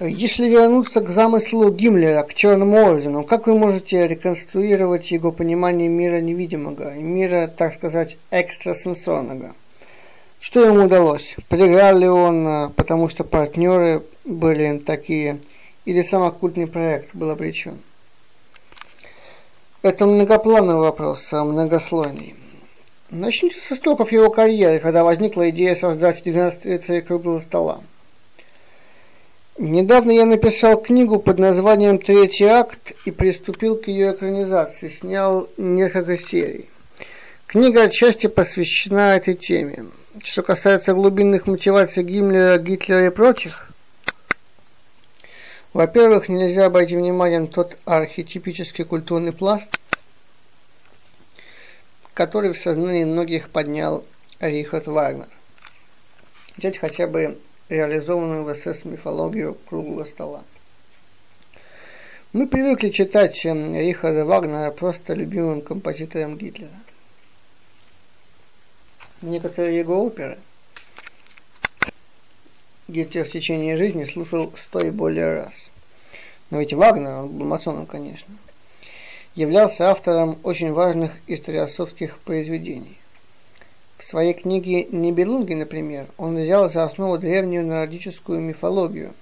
Если вернуться к замыслу Гиммлера, к Черному Ордену, как вы можете реконструировать его понимание мира невидимого, мира, так сказать, экстрасенсорного? Что ему удалось? Проиграл ли он, э, потому что партнеры были такие, или сам оккультный проект был обречен? Это многоплановый вопрос, а многослойный. Начните со стопов его карьеры, когда возникла идея создать 12 рыцарей круглого стола. Недавно я написал книгу под названием «Третий акт» и приступил к ее экранизации, снял несколько серий. Книга отчасти посвящена этой теме. Что касается глубинных мотиваций Гиммлера, Гитлера и прочих, во-первых, нельзя обойти вниманием тот архетипический культурный пласт, который в сознании многих поднял Рихард Вагнер. Взять хотя бы реализованную в СС мифологию круглого стола. Мы привыкли читать эм, Рихарда Вагнера просто любимым композитором Гитлера. Некоторые его оперы Гитлер в течение жизни слушал сто и более раз. Но ведь Вагнер, он был масоном, конечно, являлся автором очень важных историосовских произведений. В своей книге «Нибелунги», например, он взял за основу древнюю нордическую мифологию.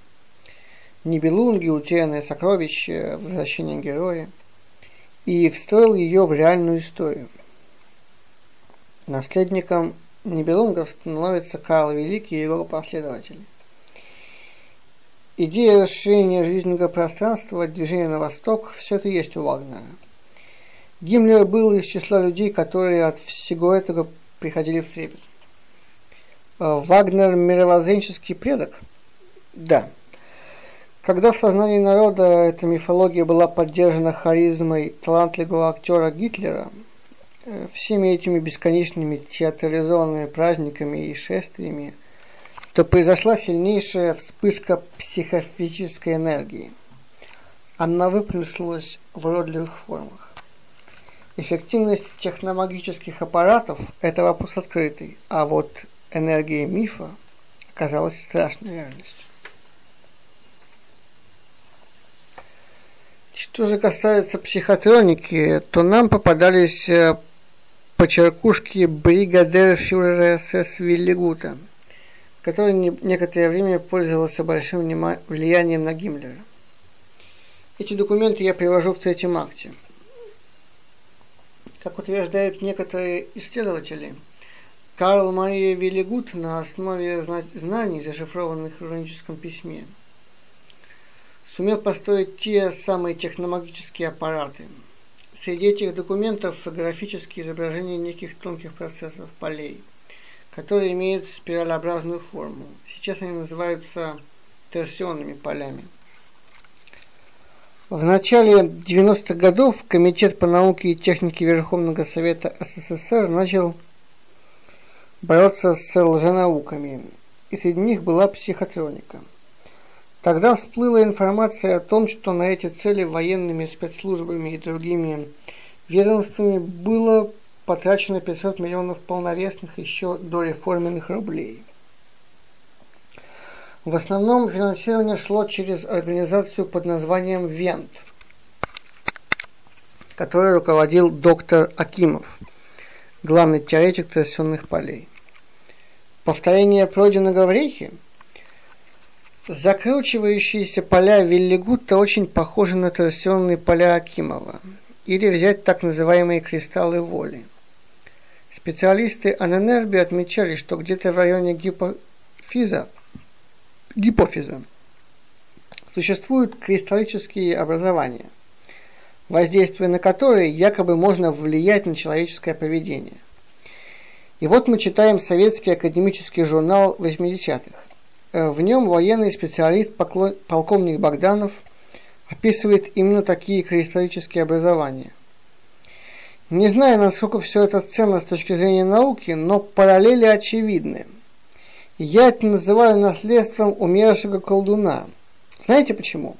Нибелунги, утерянное сокровище, возвращение героя, и встроил ее в реальную историю. Наследником Нибелунгов становится Карл Великий и его последователи. Идея расширения жизненного пространства, движения на восток – все это есть у Вагнера. Гиммлер был из числа людей, которые от всего этого приходили в трепет. А Вагнер – мировоззренческий предок? Да. Когда в сознании народа эта мифология была поддержана харизмой талантливого актера Гитлера, э, всеми этими бесконечными театрализованными праздниками и шествиями, то произошла сильнейшая вспышка психофизической энергии. Она выплеснулась в уродливых формах. Эффективность техномагических аппаратов – это вопрос открытый, а вот энергия мифа оказалась страшной реальностью. Что же касается психотроники, то нам попадались э, почеркушки бригадер-фюрера СС Виллигута, который некоторое время пользовался большим влиянием на Гиммлера. Эти документы я привожу в третьем акте – как утверждают некоторые исследователи, Карл Мария Велигут на основе знаний, зашифрованных в руническом письме, сумел построить те самые техномагические аппараты. Среди этих документов графические изображения неких тонких процессов полей, которые имеют спиралеобразную форму. Сейчас они называются торсионными полями – в начале 90-х годов Комитет по науке и технике Верховного Совета СССР начал бороться с лженауками, и среди них была психотроника. Тогда всплыла информация о том, что на эти цели военными спецслужбами и другими ведомствами было потрачено 500 миллионов полновесных еще до реформенных рублей. В основном финансирование шло через организацию под названием ВЕНТ, которой руководил доктор Акимов, главный теоретик торсионных полей. Повторение пройденного в Рейхе Закручивающиеся поля Виллигута очень похожи на торсионные поля Акимова, или взять так называемые кристаллы воли. Специалисты Аненерби отмечали, что где-то в районе гипофиза гипофиза. Существуют кристаллические образования, воздействуя на которые якобы можно влиять на человеческое поведение. И вот мы читаем советский академический журнал 80-х. Э, в нем военный специалист полковник Богданов описывает именно такие кристаллические образования. Не знаю, насколько все это ценно с точки зрения науки, но параллели очевидны – я это называю наследством умершего колдуна. Знаете почему?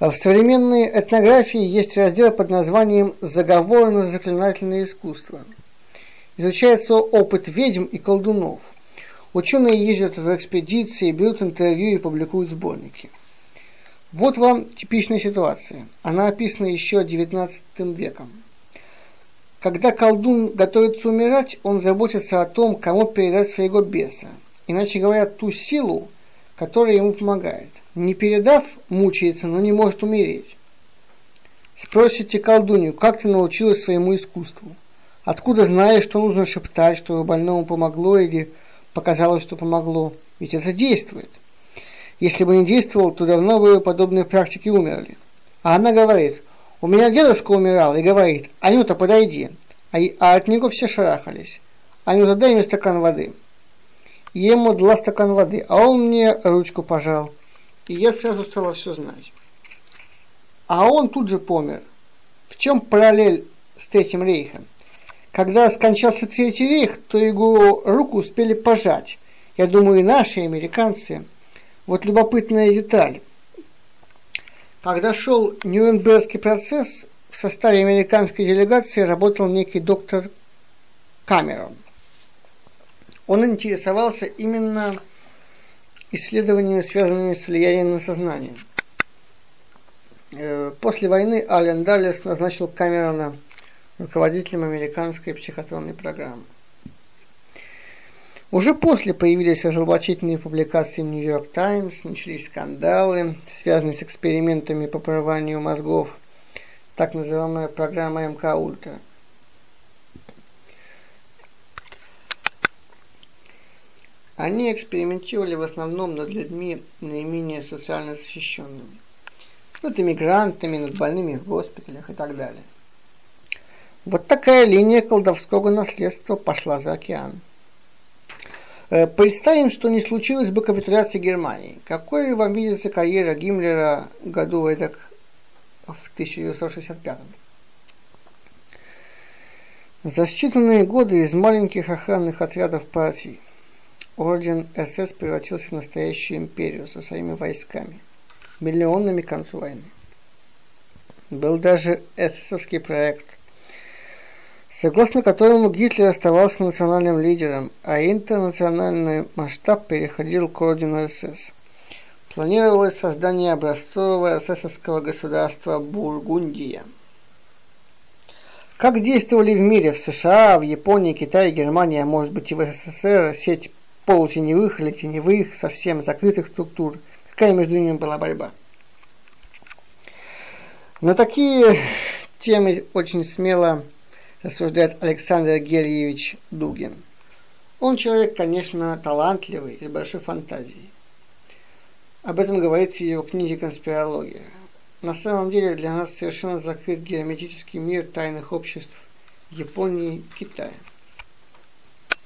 В современной этнографии есть раздел под названием «Заговор на заклинательное искусство». Изучается опыт ведьм и колдунов. Ученые ездят в экспедиции, берут интервью и публикуют сборники. Вот вам типичная ситуация. Она описана еще XIX веком. Когда колдун готовится умирать, он заботится о том, кому передать своего беса. Иначе говоря, ту силу, которая ему помогает. Не передав, мучается, но не может умереть. Спросите колдунью, как ты научилась своему искусству? Откуда знаешь, что нужно шептать, чтобы больному помогло или показалось, что помогло? Ведь это действует. Если бы не действовал, то давно бы подобные практики умерли. А она говорит, у меня дедушка умирал и говорит, Анюта, подойди. А, а от него все шарахались. Анюта, дай мне стакан воды. Ему дала стакан воды, а он мне ручку пожал. И я сразу стала все знать. А он тут же помер. В чем параллель с Третьим рейхом? Когда скончался Третий рейх, то его руку успели пожать. Я думаю, и наши, и американцы – вот любопытная деталь. Когда шел Нюрнбергский процесс, в составе американской делегации работал некий доктор Камерон. Он интересовался именно исследованиями, связанными с влиянием на сознание. Э, после войны Ален Даллес назначил Камерона руководителем американской психотронной программы. Уже после появились разоблачительные публикации в Нью-Йорк Таймс, начались скандалы, связанные с экспериментами по прорыванию мозгов, так называемая программа МК Ультра. Они экспериментировали в основном над людьми наименее социально защищенными, над иммигрантами, над больными в госпиталях и так далее. Вот такая линия колдовского наследства пошла за океан. Э, представим, что не случилось бы капитуляции Германии. Какой вам видится карьера Гиммлера году эдак в 1965 За считанные годы из маленьких охранных отрядов партии орден СС превратился в настоящую империю со своими войсками, миллионными к концу войны. Был даже эсэсовский проект согласно которому Гитлер оставался национальным лидером, а интернациональный масштаб переходил к ордену СС. Планировалось создание образцового эсэсовского государства Бургундия. Как действовали в мире, в США, в Японии, Китае, Германии, а может быть и в СССР, сеть полутеневых или теневых, совсем закрытых структур, какая между ними была борьба? На такие темы очень смело рассуждает Александр Гельевич Дугин. Он человек, конечно, талантливый и с большой фантазией. Об этом говорится в его книге «Конспирология». На самом деле для нас совершенно закрыт геометрический мир тайных обществ Японии и Китая.